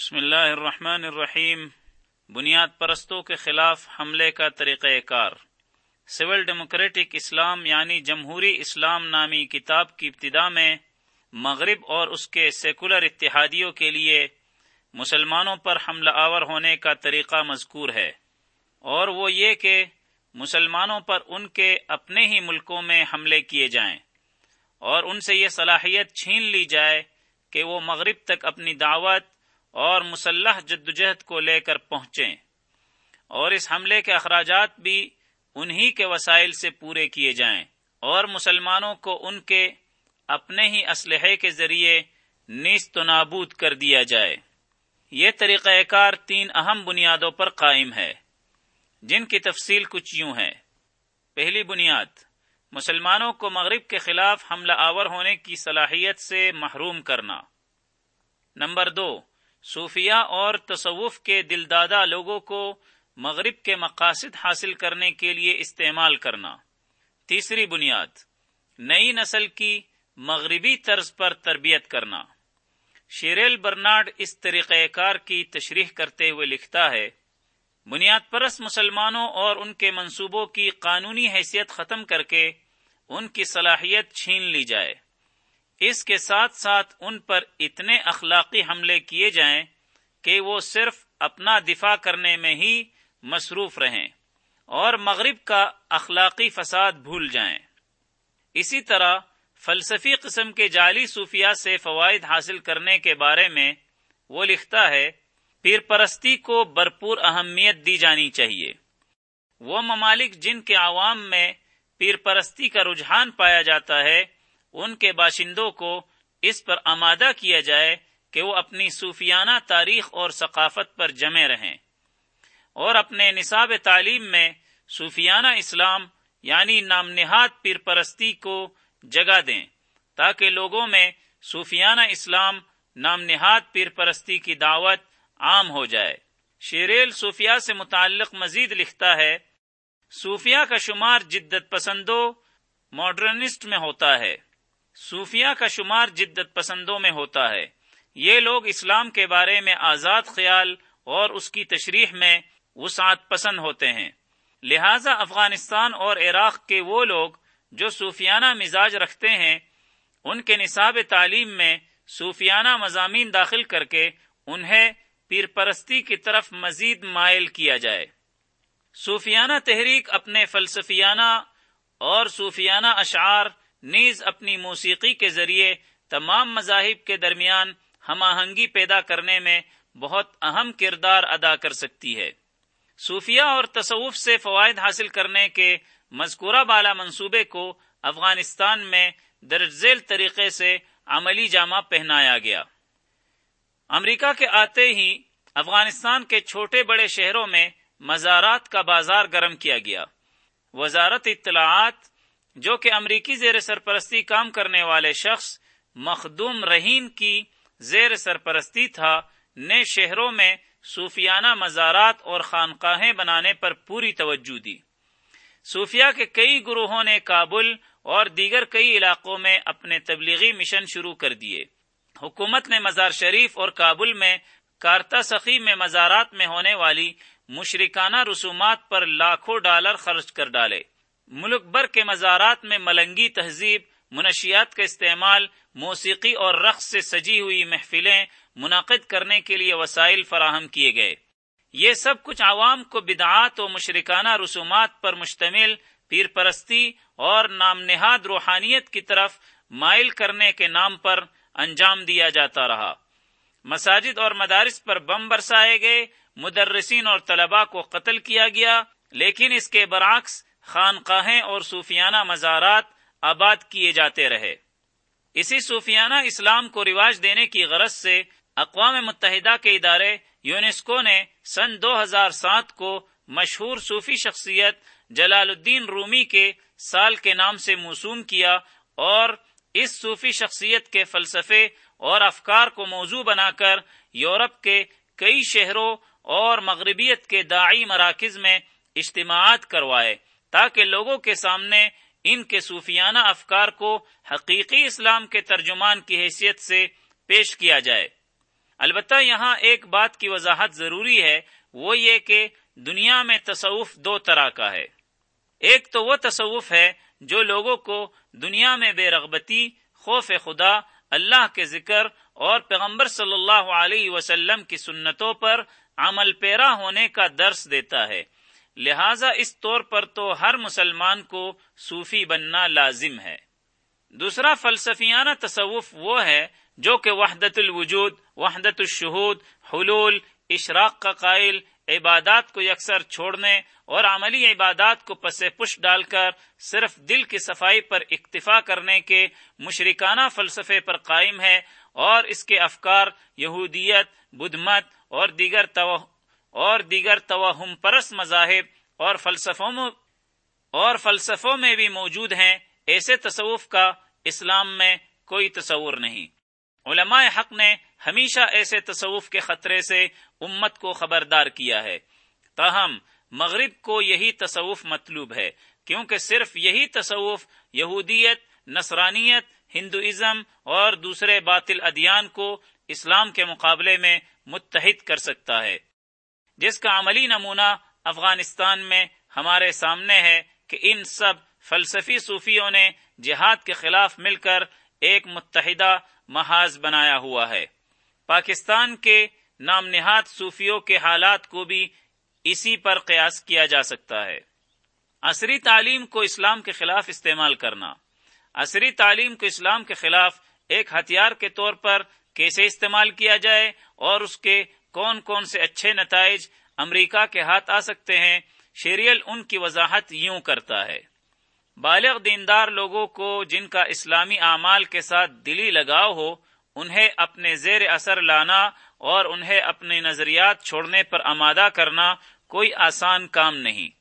بسم اللہ الرحمن الرحیم۔ بنیاد پرستوں کے خلاف حملے کا طریقہ کار۔ سول ڈیموکریٹک اسلام یعنی جمہوری اسلام نامی کتاب کی ابتدا میں مغرب اور اس کے سیکولر اتحادیوں کے لیے مسلمانوں پر حملہ آور ہونے کا طریقہ مذکور ہے۔ اور وہ یہ کہ مسلمانوں پر ان کے اپنے ہی ملکوں میں حملے کیے جائیں۔ اور ان سے یہ صلاحیت چھین لی جائے کہ وہ مغرب تک اپنی دعوت اور مسلح جدوجہد کو لے کر پہنچیں۔ اور اس حملے کے اخراجات بھی انہی کے وسائل سے پورے کیے جائیں۔ اور مسلمانوں کو ان کے اپنے ہی اسلحے کے ذریعے نیست و نابود کر دیا جائے۔ یہ طریقہ کار تین اہم بنیادوں پر قائم ہے، جن کی تفصیل کچھ یوں ہے۔ پہلی بنیاد، مسلمانوں کو مغرب کے خلاف حملہ آور ہونے کی صلاحیت سے محروم کرنا۔ نمبر دو صوفیہ اور تصوف کے دلدادہ لوگوں کو مغرب کے مقاصد حاصل کرنے کے لیے استعمال کرنا۔ تیسری بنیاد، نئی نسل کی مغربی طرز پر تربیت کرنا۔ شیریل برنارڈ اس طریقہ کار کی تشریح کرتے ہوئے لکھتا ہے، بنیاد پرست مسلمانوں اور ان کے منصوبوں کی قانونی حیثیت ختم کر کے ان کی صلاحیت چھین لی جائے۔ اس کے ساتھ ساتھ ان پر اتنے اخلاقی حملے کیے جائیں کہ وہ صرف اپنا دفاع کرنے میں ہی مصروف رہیں اور مغرب کا اخلاقی فساد بھول جائیں۔ اسی طرح فلسفی قسم کے جعلی صوفیہ سے فوائد حاصل کرنے کے بارے میں وہ لکھتا ہے پیر پرستی کو بھرپور اہمیت دی جانی چاہیے۔ وہ ممالک جن کے عوام میں پیر پرستی کا رجحان پایا جاتا ہے ان کے باشندوں کو اس پر آمادہ کیا جائے کہ وہ اپنی صوفیانہ تاریخ اور ثقافت پر جمے رہیں اور اپنے نصاب تعلیم میں صوفیانہ اسلام یعنی نام نہاد پیر پرستی کو جگہ دیں تاکہ لوگوں میں صوفیانہ اسلام نام نہاد پیر پرستی کی دعوت عام ہو جائے۔ شیریل صوفیہ سے متعلق مزید لکھتا ہے، صوفیہ کا شمار جدت پسندوں، ماڈرنسٹ میں ہوتا ہے۔ صوفیہ کا شمار جدت پسندوں میں ہوتا ہے۔ یہ لوگ اسلام کے بارے میں آزاد خیال اور اس کی تشریح میں وسعت پسند ہوتے ہیں۔ لہذا افغانستان اور عراق کے وہ لوگ جو صوفیانہ مزاج رکھتے ہیں، ان کے نصاب تعلیم میں صوفیانہ مضامین داخل کر کے انہیں پیر پرستی کی طرف مزید مائل کیا جائے۔ صوفیانہ تحریک اپنے فلسفیانہ اور صوفیانہ اشعار نیز اپنی موسیقی کے ذریعے تمام مذاہب کے درمیان ہم آہنگی پیدا کرنے میں بہت اہم کردار ادا کر سکتی ہے۔ صوفیہ اور تصوف سے فوائد حاصل کرنے کے مذکورہ بالا منصوبے کو افغانستان میں درج ذیل طریقے سے عملی جامہ پہنایا گیا۔ امریکہ کے آتے ہی افغانستان کے چھوٹے بڑے شہروں میں مزارات کا بازار گرم کیا گیا۔ وزارت اطلاعات جو کہ امریکی زیر سرپرستی کام کرنے والے شخص مخدوم رہین کی زیر سرپرستی تھا، نے شہروں میں صوفیانہ مزارات اور خانقاہیں بنانے پر پوری توجہ دی۔ صوفیہ کے کئی گروہوں نے کابل اور دیگر کئی علاقوں میں اپنے تبلیغی مشن شروع کر دیے۔ حکومت نے مزار شریف اور کابل میں کارتا سخی میں مزارات میں ہونے والی مشرکانہ رسومات پر لاکھوں ڈالر خرچ کر ڈالے۔ ملک بھر کے مزارات میں ملنگی تہذیب، منشیات کا استعمال، موسیقی اور رقص سے سجی ہوئی محفلیں منعقد کرنے کے لیے وسائل فراہم کیے گئے۔ یہ سب کچھ عوام کو بدعات و مشرکانہ رسومات پر مشتمل، پیر پرستی اور نام نہاد روحانیت کی طرف مائل کرنے کے نام پر انجام دیا جاتا رہا۔ مساجد اور مدارس پر بم برسائے گئے، مدرسین اور طلباء کو قتل کیا گیا، لیکن اس کے برعکس خانقاہیں اور صوفیانہ مزارات آباد کیے جاتے رہے۔ اسی صوفیانہ اسلام کو رواج دینے کی غرض سے اقوام متحدہ کے ادارے یونیسکو نے سن دو ہزار سات کو مشہور صوفی شخصیت جلال الدین رومی کے سال کے نام سے موسوم کیا اور اس صوفی شخصیت کے فلسفے اور افکار کو موضوع بنا کر یورپ کے کئی شہروں اور مغربیت کے داعی مراکز میں اجتماعات کروائے۔ تاکہ لوگوں کے سامنے ان کے صوفیانہ افکار کو حقیقی اسلام کے ترجمان کی حیثیت سے پیش کیا جائے۔ البتہ یہاں ایک بات کی وضاحت ضروری ہے، وہ یہ کہ دنیا میں تصوف دو طرح کا ہے۔ ایک تو وہ تصوف ہے جو لوگوں کو دنیا میں بے رغبتی، خوف خدا، اللہ کے ذکر اور پیغمبر صلی اللہ علیہ وسلم کی سنتوں پر عمل پیرا ہونے کا درس دیتا ہے۔ لہذا اس طور پر تو ہر مسلمان کو صوفی بننا لازم ہے۔ دوسرا فلسفیانہ تصوف وہ ہے جو کہ وحدت الوجود، وحدت الشہود، حلول، اشراق کا قائل، عبادات کو یکسر چھوڑنے اور عملی عبادات کو پس پش ڈال کر صرف دل کی صفائی پر اکتفا کرنے کے مشرکانہ فلسفے پر قائم ہے اور اس کے افکار یہودیت، بدھ مت اور دیگر اور دیگر توہم پرس مذاہب اور فلسفوں اور فلسفوں میں بھی موجود ہیں، ایسے تصوف کا اسلام میں کوئی تصور نہیں۔ علماء حق نے ہمیشہ ایسے تصوف کے خطرے سے امت کو خبردار کیا ہے۔ تاہم، مغرب کو یہی تصوف مطلوب ہے، کیونکہ صرف یہی تصوف یہودیت، نصرانیت، ہندوازم اور دوسرے باطل ادیان کو اسلام کے مقابلے میں متحد کر سکتا ہے۔ جس کا عملی نمونہ افغانستان میں ہمارے سامنے ہے کہ ان سب فلسفی صوفیوں نے جہاد کے خلاف مل کر ایک متحدہ محاذ بنایا ہوا ہے۔ پاکستان کے نام نہاد صوفیوں کے حالات کو بھی اسی پر قیاس کیا جا سکتا ہے۔ عصری تعلیم کو اسلام کے خلاف استعمال کرنا۔ عصری تعلیم کو اسلام کے خلاف ایک ہتھیار کے طور پر کیسے استعمال کیا جائے اور اس کے کون کون سے اچھے نتائج امریکہ کے ہاتھ آ سکتے ہیں، شیریل ان کی وضاحت یوں کرتا ہے۔ بالغ دیندار لوگوں کو جن کا اسلامی اعمال کے ساتھ دلی لگاؤ ہو، انہیں اپنے زیر اثر لانا اور انہیں اپنے نظریات چھوڑنے پر آمادہ کرنا کوئی آسان کام نہیں۔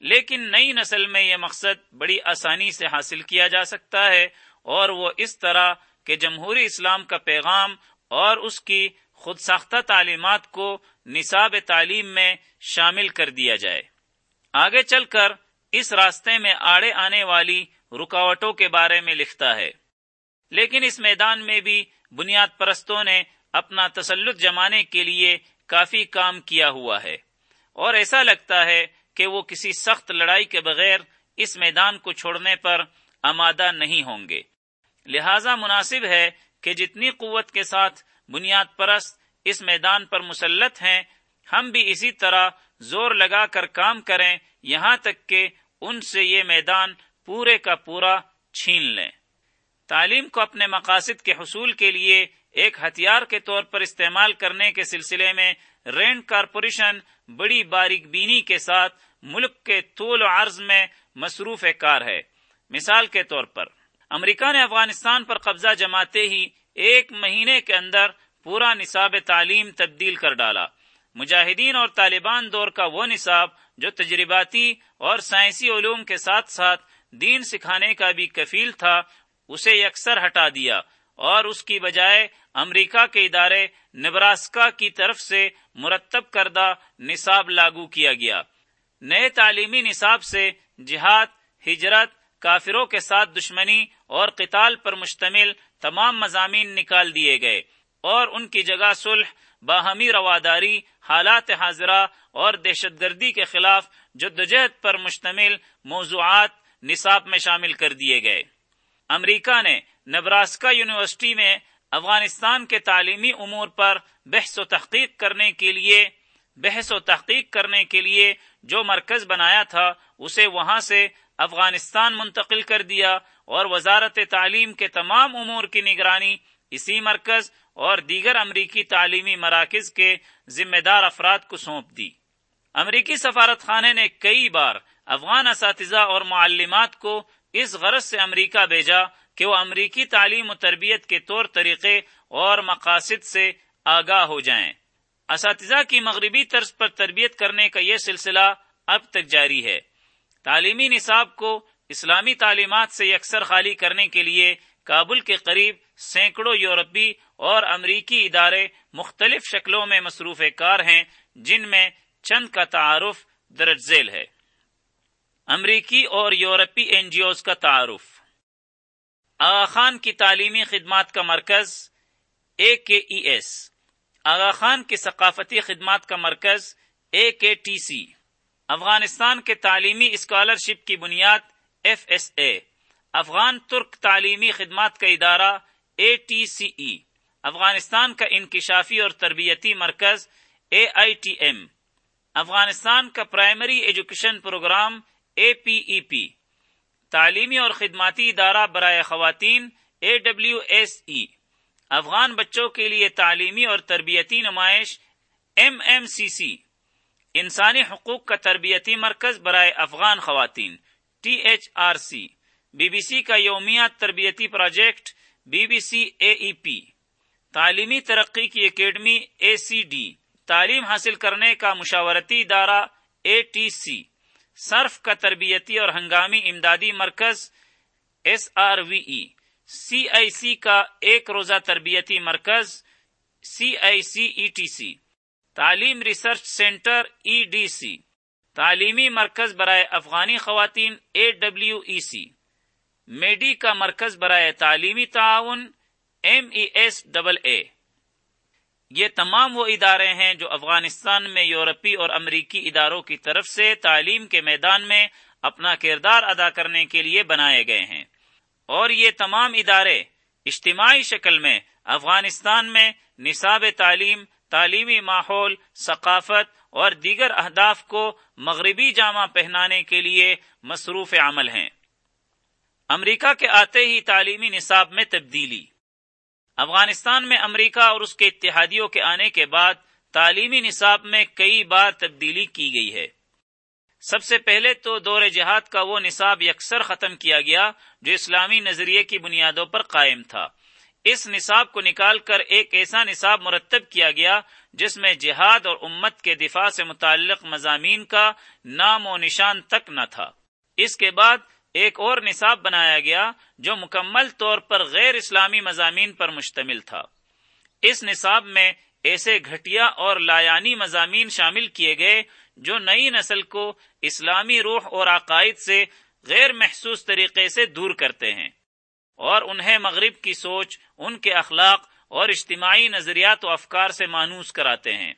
لیکن نئی نسل میں یہ مقصد بڑی آسانی سے حاصل کیا جا سکتا ہے اور وہ اس طرح کہ جمہوری اسلام کا پیغام اور اس کی خود ساختہ تعلیمات کو نصاب تعلیم میں شامل کر دیا جائے۔ آگے چل کر اس راستے میں آڑے آنے والی رکاوٹوں کے بارے میں لکھتا ہے۔ لیکن اس میدان میں بھی بنیاد پرستوں نے اپنا تسلط جمانے کے لیے کافی کام کیا ہوا ہے۔ اور ایسا لگتا ہے کہ وہ کسی سخت لڑائی کے بغیر اس میدان کو چھوڑنے پر آمادہ نہیں ہوں گے۔ لہذا مناسب ہے کہ جتنی قوت کے ساتھ بنیاد پرست اس میدان پر مسلط ہیں، ہم بھی اسی طرح زور لگا کر کام کریں، یہاں تک کہ ان سے یہ میدان پورے کا پورا چھین لیں۔ تعلیم کو اپنے مقاصد کے حصول کے لیے ایک ہتھیار کے طور پر استعمال کرنے کے سلسلے میں رینڈ کارپوریشن بڑی باریک بینی کے ساتھ ملک کے طول و عرض میں مصروف کار ہے۔ مثال کے طور پر، امریکہ نے افغانستان پر قبضہ جماتے ہی ایک مہینے کے اندر پورا نصاب تعلیم تبدیل کر ڈالا۔ مجاہدین اور طالبان دور کا وہ نصاب جو تجرباتی اور سائنسی علوم کے ساتھ ساتھ دین سکھانے کا بھی کفیل تھا، اسے یکسر ہٹا دیا۔ اور اس کی بجائے امریکہ کے ادارے نبراسکا کی طرف سے مرتب کردہ نصاب لاگو کیا گیا۔ نئے تعلیمی نصاب سے جہاد، ہجرت کافروں کے ساتھ دشمنی اور قتال پر مشتمل تمام مضامین نکال دیے گئے اور ان کی جگہ صلح، باہمی رواداری، حالات حاضرہ اور دہشت گردی کے خلاف جدوجہد پر مشتمل موضوعات نصاب میں شامل کر دیے گئے۔ امریکہ نے نبراسکا یونیورسٹی میں افغانستان کے تعلیمی امور پر بحث و تحقیق کرنے کے لیے، بحث و تحقیق کرنے کے لیے جو مرکز بنایا تھا، اسے وہاں سے افغانستان منتقل کر دیا اور وزارت تعلیم کے تمام امور کی نگرانی اسی مرکز اور دیگر امریکی تعلیمی مراکز کے ذمہ دار افراد کو سونپ دی۔ امریکی سفارت خانے نے کئی بار افغان اساتذہ اور معلمات کو اس غرض سے امریکہ بھیجا کہ وہ امریکی تعلیم و تربیت کے طور طریقے اور مقاصد سے آگاہ ہو جائیں۔ اساتذہ کی مغربی طرز پر تربیت کرنے کا یہ سلسلہ اب تک جاری ہے۔ تعلیمی نصاب کو اسلامی تعلیمات سے یکسر خالی کرنے کے لیے کابل کے قریب سینکڑوں یورپی اور امریکی ادارے مختلف شکلوں میں مصروف کار ہیں، جن میں چند کا تعارف درج ذیل ہے۔ امریکی اور یورپی این جی اوز کا تعارف۔ آغا خان کی تعلیمی خدمات کا مرکز اے کے ای ایس آغا خان کی ثقافتی خدمات کا مرکز اے کے ٹی سی افغانستان کے تعلیمی اسکالرشپ کی بنیاد ایف ایس اے افغان ترک تعلیمی خدمات کا ادارہ اے ٹی سی ای افغانستان کا انکشافی اور تربیتی مرکز A I T M Afghanistan کا primary education programme A P E P تعلیمی اور خدماتی ادارہ برائے خواتین A W S E Afghan بچوں کے لیے تعلیمی اور تربیتی نمائش ایم ایم سی سی انسانی حقوق کا تربیتی مرکز برائے افغان خواتین، T H R C, B B C کا یومیہ تربیتی project, B B C A E P, تعلیمی ترقی کی اکیڈمی اے سی ڈی، تعلیم حاصل کرنے کا مشاورتی ادارہ اے ٹی سی، صرف کا تربیتی اور ہنگامی امدادی مرکز ایس آر وی ای، سی آئی سی کا ایک روزہ تربیتی مرکز سی آئی سی ای ٹی سی تعلیم research centre E D C, تعلیمی مرکز برائے افغانی خواتین اے ڈبلیو ای سی، میڈی کا مرکز برائے تعلیمی تعاون M E S double A. یہ تمام وہ ادارے ہیں جو افغانستان میں، یورپی اور امریکی اداروں کی طرف سے تعلیم کے میدان میں اپنا کردار ادا کرنے کے لیے بنائے گئے ہیں۔ اور یہ تمام ادارے اجتماعی شکل میں افغانستان میں نصاب تعلیم تعلیمی ماحول، ثقافت اور دیگر اہداف کو مغربی جامہ پہنانے کے لیے مصروف عمل ہیں۔ امریکہ کے آتے ہی تعلیمی نصاب میں تبدیلی۔ افغانستان میں امریکہ اور اس کے اتحادیوں کے آنے کے بعد تعلیمی نصاب میں کئی بار تبدیلی کی گئی ہے۔ سب سے پہلے تو دور جہاد کا وہ نصاب یکسر ختم کیا گیا جو اسلامی نظریے کی بنیادوں پر قائم تھا۔ اس نصاب کو نکال کر ایک ایسا نصاب مرتب کیا گیا جس میں جہاد اور امت کے دفاع سے متعلق مضامین کا نام و نشان تک نہ تھا۔ اس کے بعد ایک اور نصاب بنایا گیا جو مکمل طور پر غیر اسلامی مضامین پر مشتمل تھا۔ اس نصاب میں ایسے گھٹیا اور لایانی مضامین شامل کیے گئے جو نئی نسل کو اسلامی روح اور عقائد سے غیر محسوس طریقے سے دور کرتے ہیں۔ اور انہیں مغرب کی سوچ، ان کے اخلاق اور اجتماعی نظریات و افکار سے مانوس کراتے ہیں۔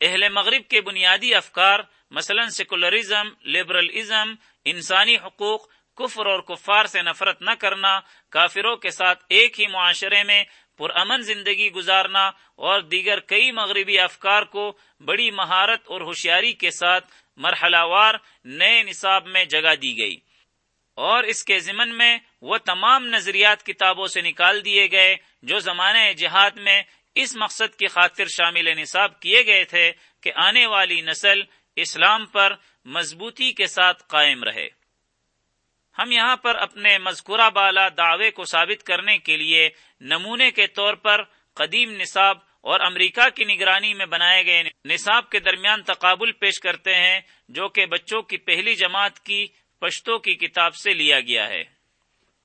اہل مغرب کے بنیادی افکار مثلا سیکولرزم لبرلزم انسانی حقوق، کفر اور کفار سے نفرت نہ کرنا، کافروں کے ساتھ ایک ہی معاشرے میں پرامن زندگی گزارنا اور دیگر کئی مغربی افکار کو بڑی مہارت اور ہوشیاری کے ساتھ مرحلہ وار نئے نصاب میں جگہ دی گئی۔ اور اس کے ضمن میں وہ تمام نظریات کتابوں سے نکال دیے گئے جو زمانے جہاد میں اس مقصد کی خاطر شامل نصاب کیے گئے تھے کہ آنے والی نسل اسلام پر مضبوطی کے ساتھ قائم رہے۔ ہم یہاں پر اپنے مذکورہ بالا دعوے کو ثابت کرنے کے لیے نمونے کے طور پر قدیم نصاب اور امریکہ کی نگرانی میں بنائے گئے نصاب کے درمیان تقابل پیش کرتے ہیں جو کہ بچوں کی پہلی جماعت کی پشتوں کی کتاب سے لیا گیا ہے۔